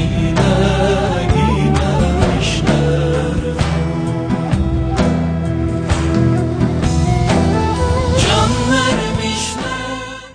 Be